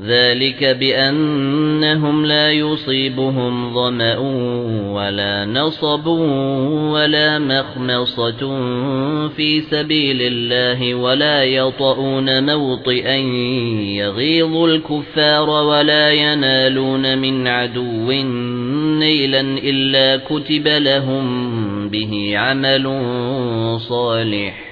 ذلك بأنهم لا يصيبهم ظمأ ولا نصب ولا مخمصة في سبيل الله ولا يطؤون موطئا يغيظ الكفار ولا ينالون من عدو نيلا إلا كتب لهم به عمل صالح